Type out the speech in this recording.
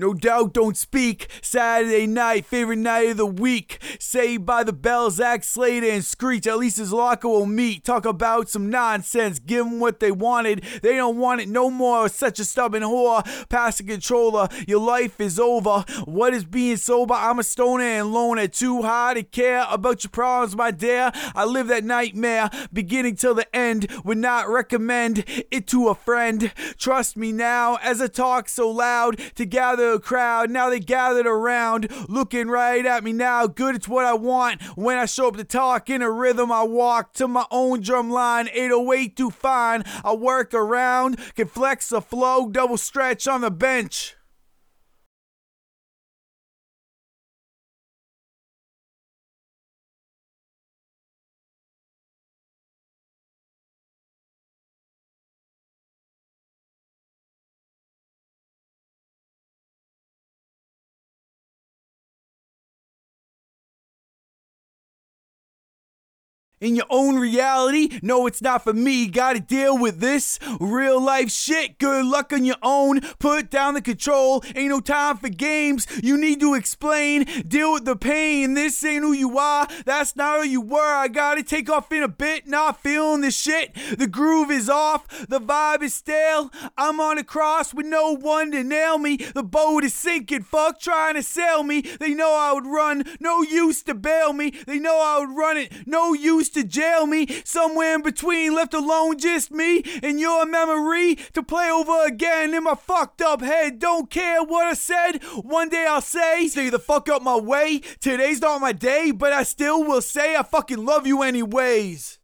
No doubt, don't speak. Saturday night, favorite night of the week. Saved by the Bell, Zack Slater and Screech. At least his locker will meet. Talk about some nonsense. Give them what they wanted. They don't want it no more. Such a stubborn whore. Pass the controller. Your life is over. What is being sober? I'm a stoner and loner. Too high to care about your problems, my dear. I live that nightmare. Beginning till the end. Would not recommend it to a friend. Trust me now as I talk so loud to gather crowd. Now they gathered around, looking right at me now. Good, it's what I want. When I show up to talk in a rhythm, I walk to my own drum line. 808 too fine. I work around, can flex the flow, double stretch on the bench. In your own reality. No, it's not for me. Gotta deal with this real life shit. Good luck on your own. Put down the control. Ain't no time for games. You need to explain. Deal with the pain. This ain't who you are. That's not who you were. I gotta take off in a bit. Not feeling the shit. The groove is off. The vibe is stale. I'm on a cross with no one to nail me. The boat is sinking. Fuck trying to sail me. They know I would run. No use to bail me. They know I would run it. No use to jail me. Somewhere in between, left alone, just me and your memory to play over again in my fucked up head. Don't care what I said. One day I'll say, stay the fuck up my way. Today's not my day, but I still will say I fucking love you anyways.